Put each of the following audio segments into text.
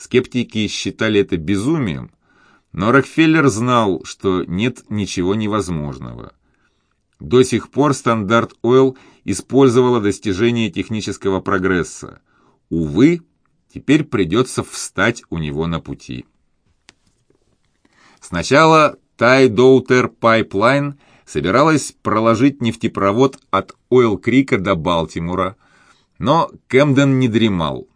Скептики считали это безумием, но Рокфеллер знал, что нет ничего невозможного. До сих пор Стандарт Ойл использовала достижения технического прогресса. Увы, теперь придется встать у него на пути. Сначала Тайдуотер Пайплайн собиралась проложить нефтепровод от Ойл-Крика до Балтимора, но Кэмден не дремал.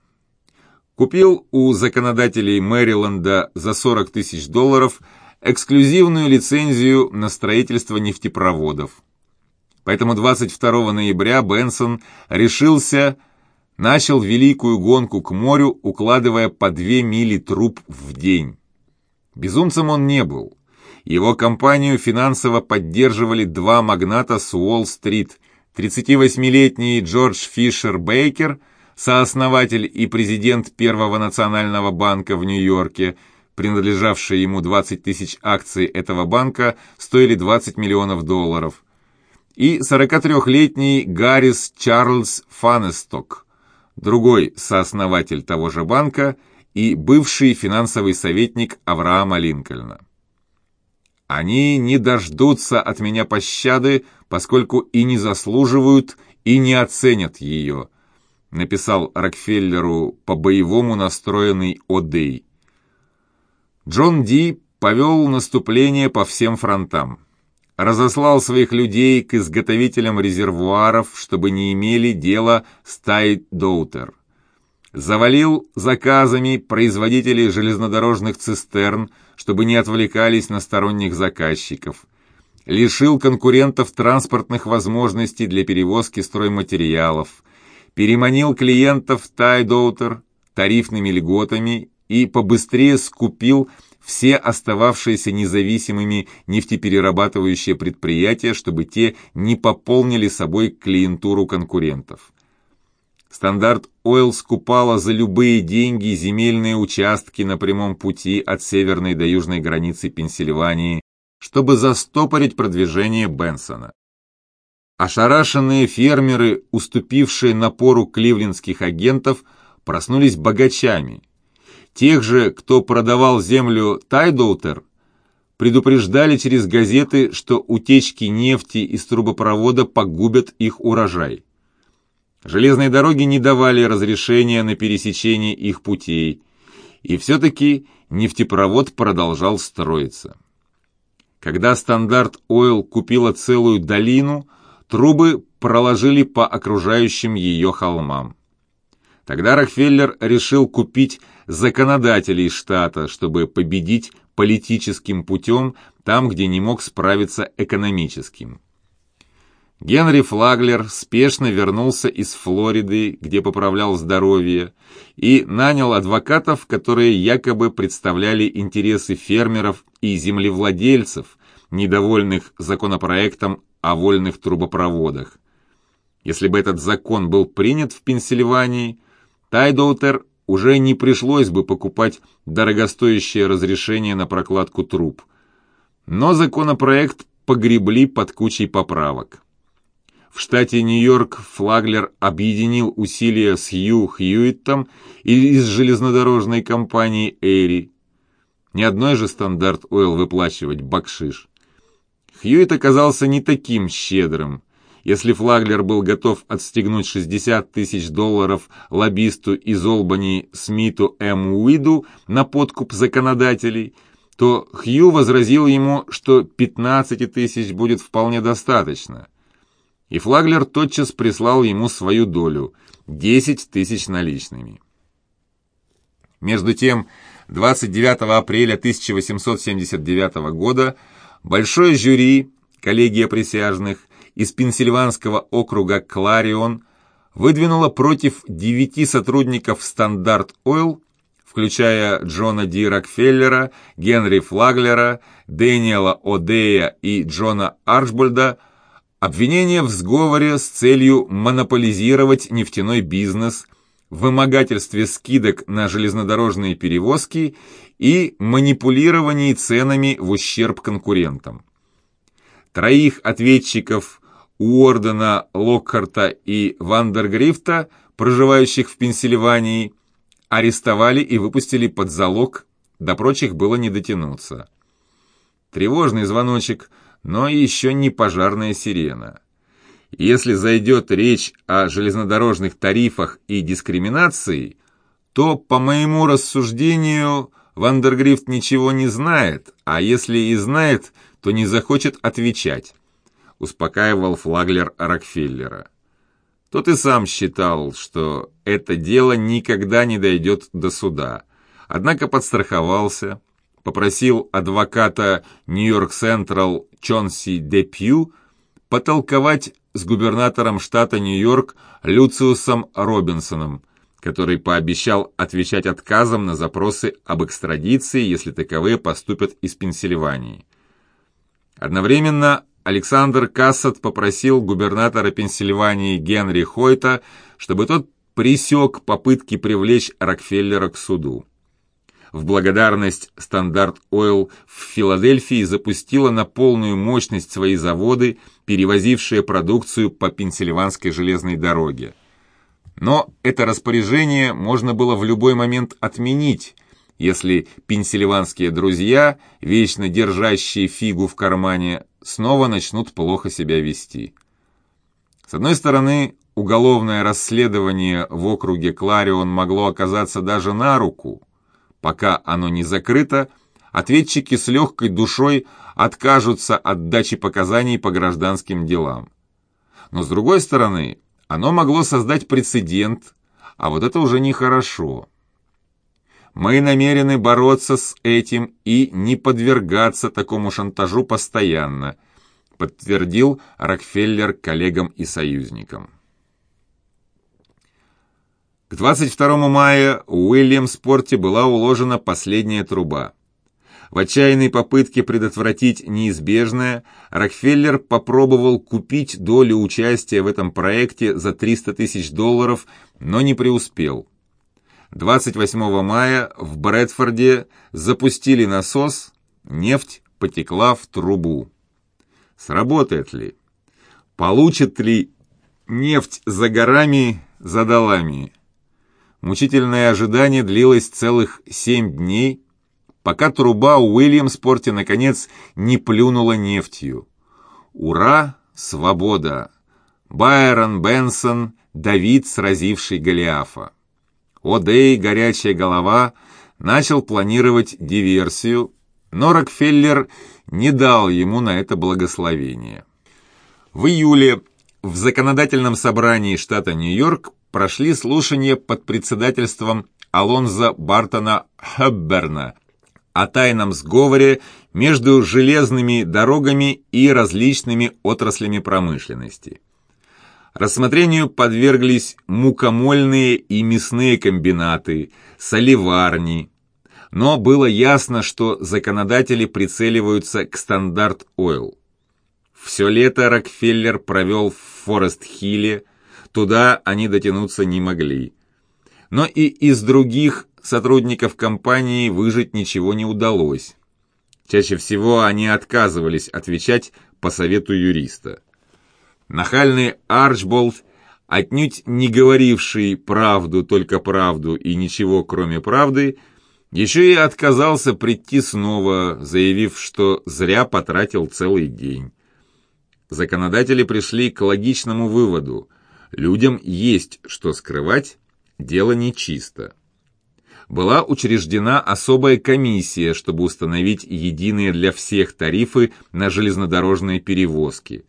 Купил у законодателей Мэриленда за 40 тысяч долларов эксклюзивную лицензию на строительство нефтепроводов. Поэтому 22 ноября Бенсон решился, начал великую гонку к морю, укладывая по две мили труб в день. Безумцем он не был. Его компанию финансово поддерживали два магната с Уолл-стрит, 38-летний Джордж Фишер Бейкер, сооснователь и президент Первого национального банка в Нью-Йорке, принадлежавшие ему 20 тысяч акций этого банка, стоили 20 миллионов долларов, и 43-летний Гаррис Чарльз Фанесток, другой сооснователь того же банка и бывший финансовый советник Авраама Линкольна. Они не дождутся от меня пощады, поскольку и не заслуживают, и не оценят ее, написал Рокфеллеру по-боевому настроенный Одей. Джон Ди повел наступление по всем фронтам разослал своих людей к изготовителям резервуаров, чтобы не имели дела с Тайдоутер. Завалил заказами производителей железнодорожных цистерн, чтобы не отвлекались на сторонних заказчиков. Лишил конкурентов транспортных возможностей для перевозки стройматериалов. Переманил клиентов Тайдуотер тарифными льготами и побыстрее скупил все остававшиеся независимыми нефтеперерабатывающие предприятия, чтобы те не пополнили собой клиентуру конкурентов. Стандарт Ойл скупала за любые деньги земельные участки на прямом пути от северной до южной границы Пенсильвании, чтобы застопорить продвижение Бенсона. Ошарашенные фермеры, уступившие напору кливлендских агентов, проснулись богачами – Тех же, кто продавал землю Тайдоутер, предупреждали через газеты, что утечки нефти из трубопровода погубят их урожай. Железные дороги не давали разрешения на пересечение их путей, и все-таки нефтепровод продолжал строиться. Когда Стандарт Ойл купила целую долину, трубы проложили по окружающим ее холмам. Тогда Рокфеллер решил купить законодателей штата, чтобы победить политическим путем там, где не мог справиться экономическим. Генри Флаглер спешно вернулся из Флориды, где поправлял здоровье, и нанял адвокатов, которые якобы представляли интересы фермеров и землевладельцев, недовольных законопроектом о вольных трубопроводах. Если бы этот закон был принят в Пенсильвании, Тайдоутер уже не пришлось бы покупать дорогостоящее разрешение на прокладку труб. Но законопроект погребли под кучей поправок. В штате Нью-Йорк Флаглер объединил усилия с Хью Хьюиттом из железнодорожной компании «Эри». Ни одной же стандарт Ойл выплачивать бакшиш. Хьюитт оказался не таким щедрым – если Флаглер был готов отстегнуть 60 тысяч долларов лоббисту из Олбани Смиту М. Уиду на подкуп законодателей, то Хью возразил ему, что 15 тысяч будет вполне достаточно. И Флаглер тотчас прислал ему свою долю – 10 тысяч наличными. Между тем, 29 апреля 1879 года большое жюри, коллегия присяжных, из Пенсильванского округа Кларион выдвинула против девяти сотрудников Стандарт Ойл, включая Джона Ди Рокфеллера, Генри Флаглера, Дэниела О'Дея и Джона Арчбольда, обвинение в сговоре с целью монополизировать нефтяной бизнес, вымогательстве скидок на железнодорожные перевозки и манипулировании ценами в ущерб конкурентам. Троих ответчиков Уордена, Локхарта и Вандергрифта, проживающих в Пенсильвании, арестовали и выпустили под залог, до прочих было не дотянуться. Тревожный звоночек, но еще не пожарная сирена. Если зайдет речь о железнодорожных тарифах и дискриминации, то, по моему рассуждению, Вандергрифт ничего не знает, а если и знает, то не захочет отвечать, успокаивал флаглер Рокфеллера. Тот и сам считал, что это дело никогда не дойдет до суда, однако подстраховался, попросил адвоката Нью-Йорк Централ Чонси Депью потолковать с губернатором штата Нью-Йорк Люциусом Робинсоном, который пообещал отвечать отказом на запросы об экстрадиции, если таковые поступят из Пенсильвании. Одновременно Александр Кассет попросил губернатора Пенсильвании Генри Хойта, чтобы тот пресек попытки привлечь Рокфеллера к суду. В благодарность Стандарт Ойл в Филадельфии запустила на полную мощность свои заводы, перевозившие продукцию по Пенсильванской железной дороге. Но это распоряжение можно было в любой момент отменить, если пенсильванские друзья, вечно держащие фигу в кармане, снова начнут плохо себя вести. С одной стороны, уголовное расследование в округе Кларион могло оказаться даже на руку – Пока оно не закрыто, ответчики с легкой душой откажутся от дачи показаний по гражданским делам. Но с другой стороны, оно могло создать прецедент, а вот это уже нехорошо. Мы намерены бороться с этим и не подвергаться такому шантажу постоянно, подтвердил Рокфеллер коллегам и союзникам. К 22 мая в Уильямспорте была уложена последняя труба. В отчаянной попытке предотвратить неизбежное, Рокфеллер попробовал купить долю участия в этом проекте за 300 тысяч долларов, но не преуспел. 28 мая в Брэдфорде запустили насос, нефть потекла в трубу. Сработает ли? Получит ли нефть за горами, за долами? Мучительное ожидание длилось целых семь дней, пока труба у Уильямспорте наконец не плюнула нефтью. Ура! Свобода! Байрон Бенсон, Давид, сразивший Голиафа. Одей, горячая голова, начал планировать диверсию, но Рокфеллер не дал ему на это благословение. В июле в законодательном собрании штата Нью-Йорк прошли слушания под председательством Алонза Бартона Хебберна о тайном сговоре между железными дорогами и различными отраслями промышленности. Рассмотрению подверглись мукомольные и мясные комбинаты, соливарни, но было ясно, что законодатели прицеливаются к стандарт Ойл. Все лето Рокфеллер провел в Форест-Хилле, Туда они дотянуться не могли. Но и из других сотрудников компании выжить ничего не удалось. Чаще всего они отказывались отвечать по совету юриста. Нахальный Арчболд, отнюдь не говоривший правду, только правду и ничего кроме правды, еще и отказался прийти снова, заявив, что зря потратил целый день. Законодатели пришли к логичному выводу. Людям есть что скрывать, дело нечисто. Была учреждена особая комиссия, чтобы установить единые для всех тарифы на железнодорожные перевозки.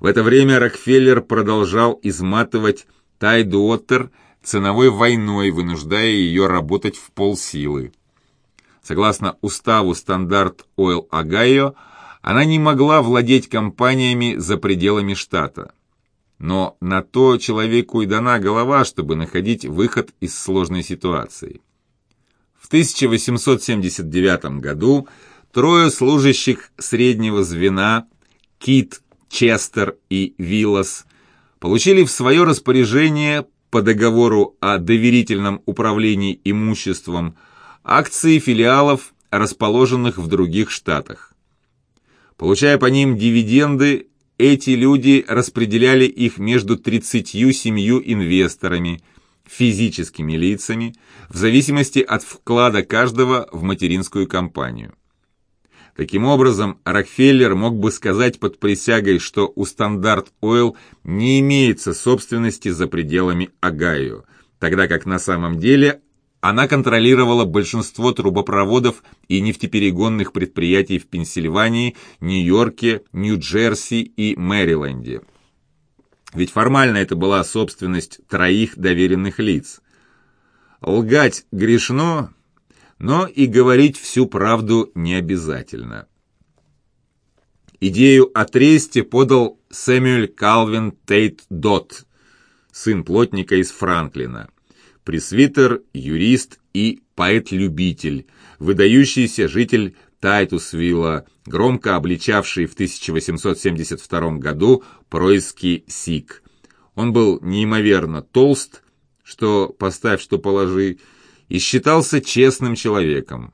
В это время Рокфеллер продолжал изматывать Тайдуоттер ценовой войной, вынуждая ее работать в полсилы. Согласно уставу стандарт Oil Огайо, она не могла владеть компаниями за пределами штата. Но на то человеку и дана голова, чтобы находить выход из сложной ситуации. В 1879 году трое служащих среднего звена Кит, Честер и Виллас получили в свое распоряжение по договору о доверительном управлении имуществом акции филиалов, расположенных в других штатах. Получая по ним дивиденды, эти люди распределяли их между 37 инвесторами, физическими лицами в зависимости от вклада каждого в материнскую компанию. Таким образом, Рокфеллер мог бы сказать под присягой, что у Стандарт Ойл не имеется собственности за пределами Огайо, тогда как на самом деле она контролировала большинство трубопроводов и нефтеперегонных предприятий в Пенсильвании, Нью-Йорке, Нью-Джерси и Мэриленде. Ведь формально это была собственность троих доверенных лиц. Лгать грешно, но и говорить всю правду не обязательно. Идею о тресте подал Сэмюэль Калвин Тейт Дот, сын плотника из Франклина пресвитер, юрист и поэт-любитель, выдающийся житель Тайтусвилла, громко обличавший в 1872 году происки Сик. Он был неимоверно толст, что поставь, что положи, и считался честным человеком.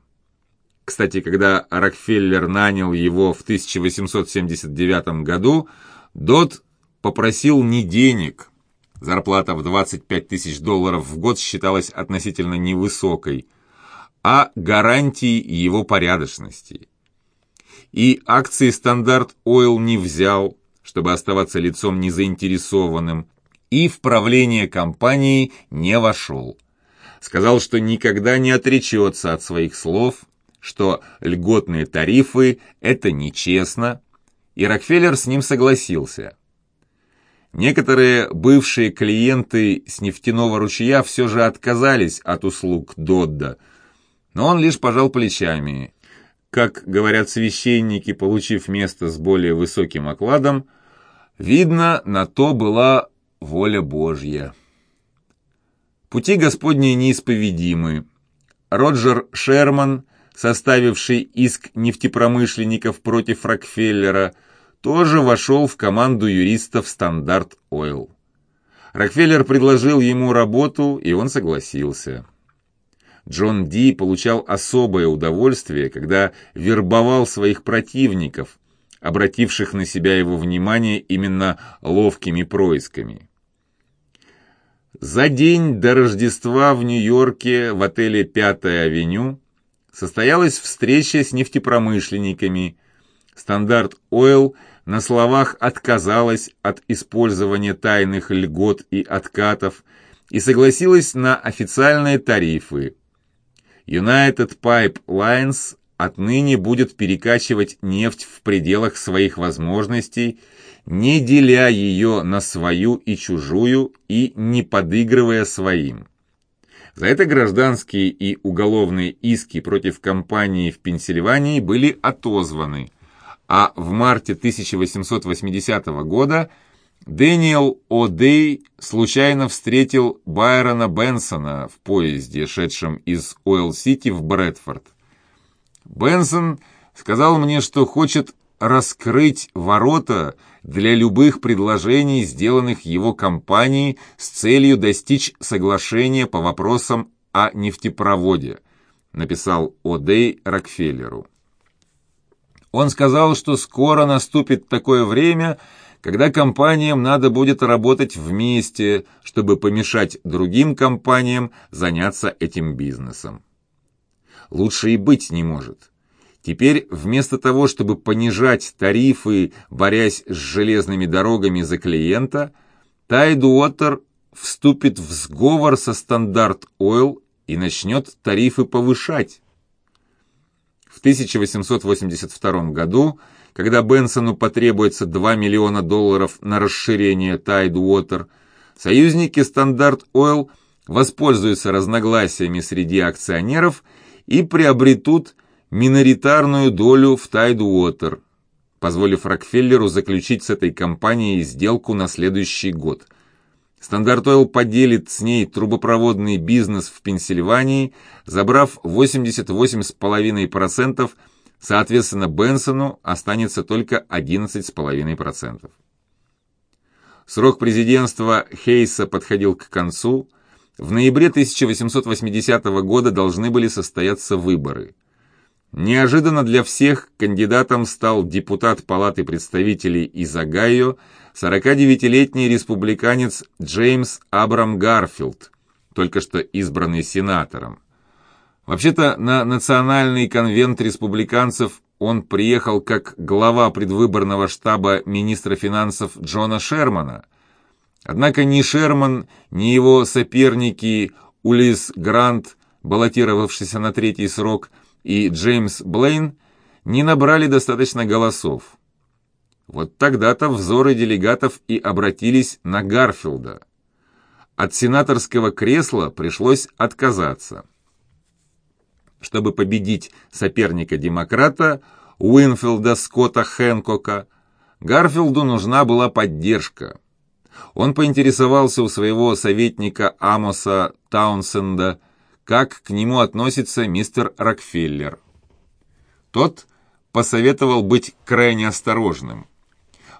Кстати, когда Рокфеллер нанял его в 1879 году, Дот попросил не денег, зарплата в 25 тысяч долларов в год считалась относительно невысокой, а гарантии его порядочности. И акции Стандарт Ойл не взял, чтобы оставаться лицом незаинтересованным, и в правление компании не вошел. Сказал, что никогда не отречется от своих слов, что льготные тарифы – это нечестно, и Рокфеллер с ним согласился – Некоторые бывшие клиенты с нефтяного ручья все же отказались от услуг Додда, но он лишь пожал плечами. Как говорят священники, получив место с более высоким окладом, видно, на то была воля Божья. Пути Господни неисповедимы. Роджер Шерман, составивший иск нефтепромышленников против Рокфеллера, тоже вошел в команду юристов «Стандарт Ойл». Рокфеллер предложил ему работу, и он согласился. Джон Ди получал особое удовольствие, когда вербовал своих противников, обративших на себя его внимание именно ловкими происками. За день до Рождества в Нью-Йорке в отеле «Пятая авеню» состоялась встреча с нефтепромышленниками. Standard Oil – на словах отказалась от использования тайных льгот и откатов и согласилась на официальные тарифы. United Pipelines отныне будет перекачивать нефть в пределах своих возможностей, не деля ее на свою и чужую и не подыгрывая своим. За это гражданские и уголовные иски против компании в Пенсильвании были отозваны – а в марте 1880 года Дэниел О'Дей случайно встретил Байрона Бенсона в поезде, шедшем из Ойл-Сити в Брэдфорд. Бенсон сказал мне, что хочет раскрыть ворота для любых предложений, сделанных его компанией с целью достичь соглашения по вопросам о нефтепроводе, написал О'Дей Рокфеллеру. Он сказал, что скоро наступит такое время, когда компаниям надо будет работать вместе, чтобы помешать другим компаниям заняться этим бизнесом. Лучше и быть не может. Теперь вместо того, чтобы понижать тарифы, борясь с железными дорогами за клиента, Tidewater вступит в сговор со Standard Oil и начнет тарифы повышать. В 1882 году, когда Бенсону потребуется 2 миллиона долларов на расширение Tidewater, союзники Standard Oil воспользуются разногласиями среди акционеров и приобретут миноритарную долю в Tidewater, позволив Рокфеллеру заключить с этой компанией сделку на следующий год – Standard Oil поделит с ней трубопроводный бизнес в Пенсильвании, забрав 88,5%, соответственно, Бенсону останется только 11,5%. Срок президентства Хейса подходил к концу. В ноябре 1880 года должны были состояться выборы. Неожиданно для всех кандидатом стал депутат Палаты представителей из Огайо 49-летний республиканец Джеймс Абрам Гарфилд, только что избранный сенатором. Вообще-то на национальный конвент республиканцев он приехал как глава предвыборного штаба министра финансов Джона Шермана. Однако ни Шерман, ни его соперники Улис Грант, баллотировавшийся на третий срок, и Джеймс Блейн не набрали достаточно голосов. Вот тогда-то взоры делегатов и обратились на Гарфилда. От сенаторского кресла пришлось отказаться. Чтобы победить соперника-демократа Уинфилда Скотта Хэнкока, Гарфилду нужна была поддержка. Он поинтересовался у своего советника Амоса Таунсенда, как к нему относится мистер Рокфеллер. Тот посоветовал быть крайне осторожным.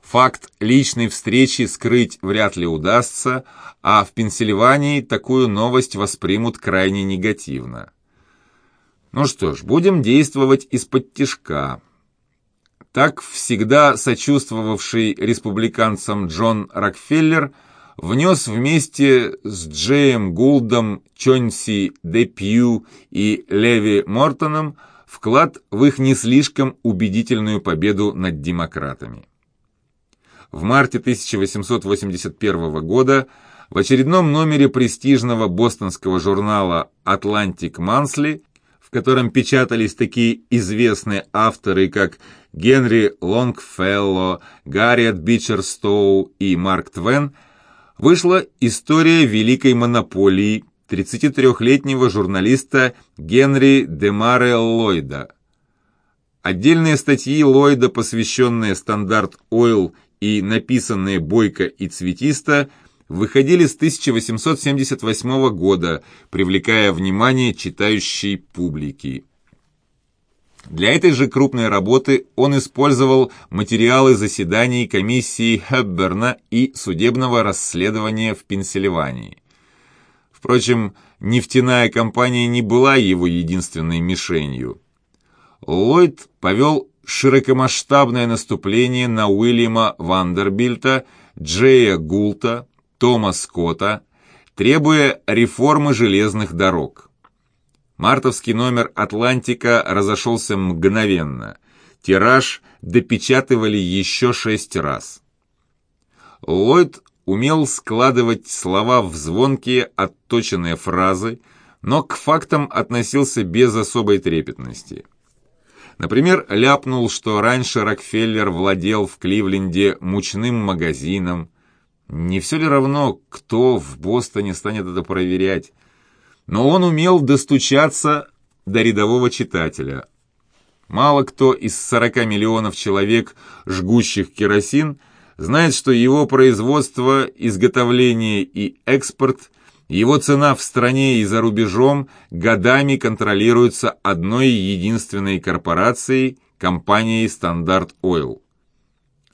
Факт личной встречи скрыть вряд ли удастся, а в Пенсильвании такую новость воспримут крайне негативно. Ну что ж, будем действовать из-под тишка. Так всегда сочувствовавший республиканцам Джон Рокфеллер внес вместе с Джеем Гулдом, Чонси Депью и Леви Мортоном вклад в их не слишком убедительную победу над демократами. В марте 1881 года в очередном номере престижного бостонского журнала «Atlantic Monthly» котором печатались такие известные авторы, как Генри Лонгфелло, Гарриет Бичер-Стоу и Марк Твен, вышла история великой монополии 33-летнего журналиста Генри Демаре Ллойда. Отдельные статьи Ллойда, посвященные стандарт Ойл и написанные Бойко и Цветисто – выходили с 1878 года, привлекая внимание читающей публики. Для этой же крупной работы он использовал материалы заседаний комиссии Хепберна и судебного расследования в Пенсильвании. Впрочем, нефтяная компания не была его единственной мишенью. Ллойд повел широкомасштабное наступление на Уильяма Вандербильта, Джея Гулта, Тома Скотта, требуя реформы железных дорог. Мартовский номер «Атлантика» разошелся мгновенно. Тираж допечатывали еще шесть раз. Ллойд умел складывать слова в звонкие, отточенные фразы, но к фактам относился без особой трепетности. Например, ляпнул, что раньше Рокфеллер владел в Кливленде мучным магазином, не все ли равно, кто в Бостоне станет это проверять? Но он умел достучаться до рядового читателя. Мало кто из 40 миллионов человек, жгущих керосин, знает, что его производство, изготовление и экспорт, его цена в стране и за рубежом годами контролируются одной единственной корпорацией, компанией Standard Oil.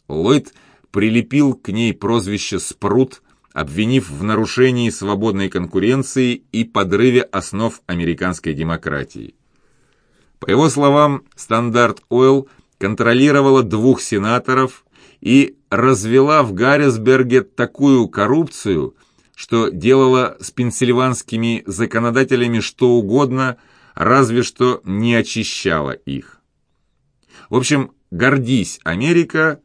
Ллойд – прилепил к ней прозвище «Спрут», обвинив в нарушении свободной конкуренции и подрыве основ американской демократии. По его словам, Standard Oil контролировала двух сенаторов и развела в Гаррисберге такую коррупцию, что делала с пенсильванскими законодателями что угодно, разве что не очищала их. В общем, гордись, Америка,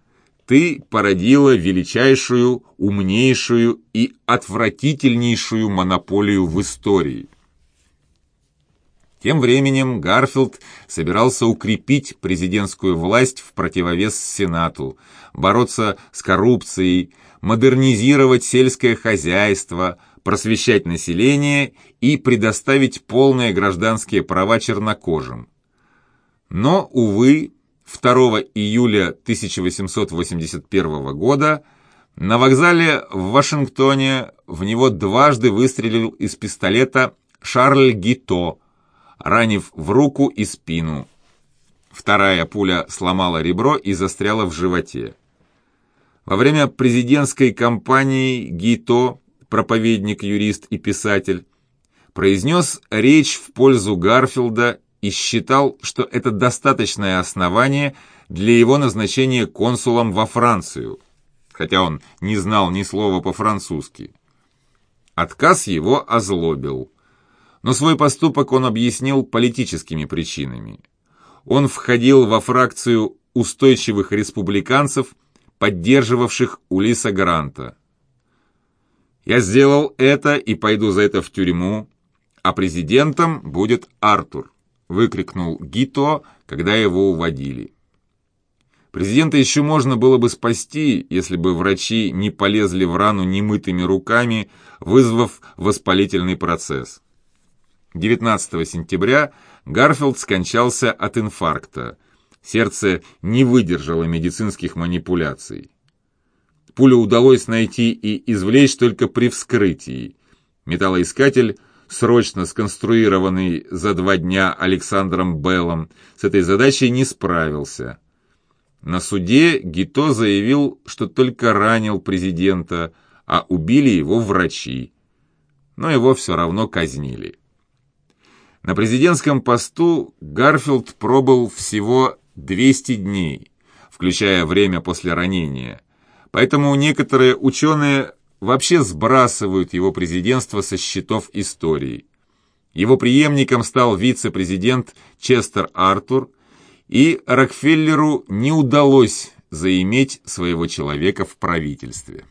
ты породила величайшую, умнейшую и отвратительнейшую монополию в истории. Тем временем Гарфилд собирался укрепить президентскую власть в противовес Сенату, бороться с коррупцией, модернизировать сельское хозяйство, просвещать население и предоставить полные гражданские права чернокожим. Но, увы, 2 июля 1881 года на вокзале в Вашингтоне в него дважды выстрелил из пистолета Шарль Гито, ранив в руку и спину. Вторая пуля сломала ребро и застряла в животе. Во время президентской кампании Гито, проповедник, юрист и писатель, произнес речь в пользу Гарфилда и считал, что это достаточное основание для его назначения консулом во Францию, хотя он не знал ни слова по-французски. Отказ его озлобил. Но свой поступок он объяснил политическими причинами. Он входил во фракцию устойчивых республиканцев, поддерживавших Улиса Гранта. «Я сделал это и пойду за это в тюрьму, а президентом будет Артур», выкрикнул Гито, когда его уводили. Президента еще можно было бы спасти, если бы врачи не полезли в рану немытыми руками, вызвав воспалительный процесс. 19 сентября Гарфилд скончался от инфаркта. Сердце не выдержало медицинских манипуляций. Пулю удалось найти и извлечь только при вскрытии. Металлоискатель, срочно сконструированный за два дня Александром Беллом, с этой задачей не справился. На суде Гито заявил, что только ранил президента, а убили его врачи. Но его все равно казнили. На президентском посту Гарфилд пробыл всего 200 дней, включая время после ранения. Поэтому некоторые ученые вообще сбрасывают его президентство со счетов истории. Его преемником стал вице-президент Честер Артур, и Рокфеллеру не удалось заиметь своего человека в правительстве.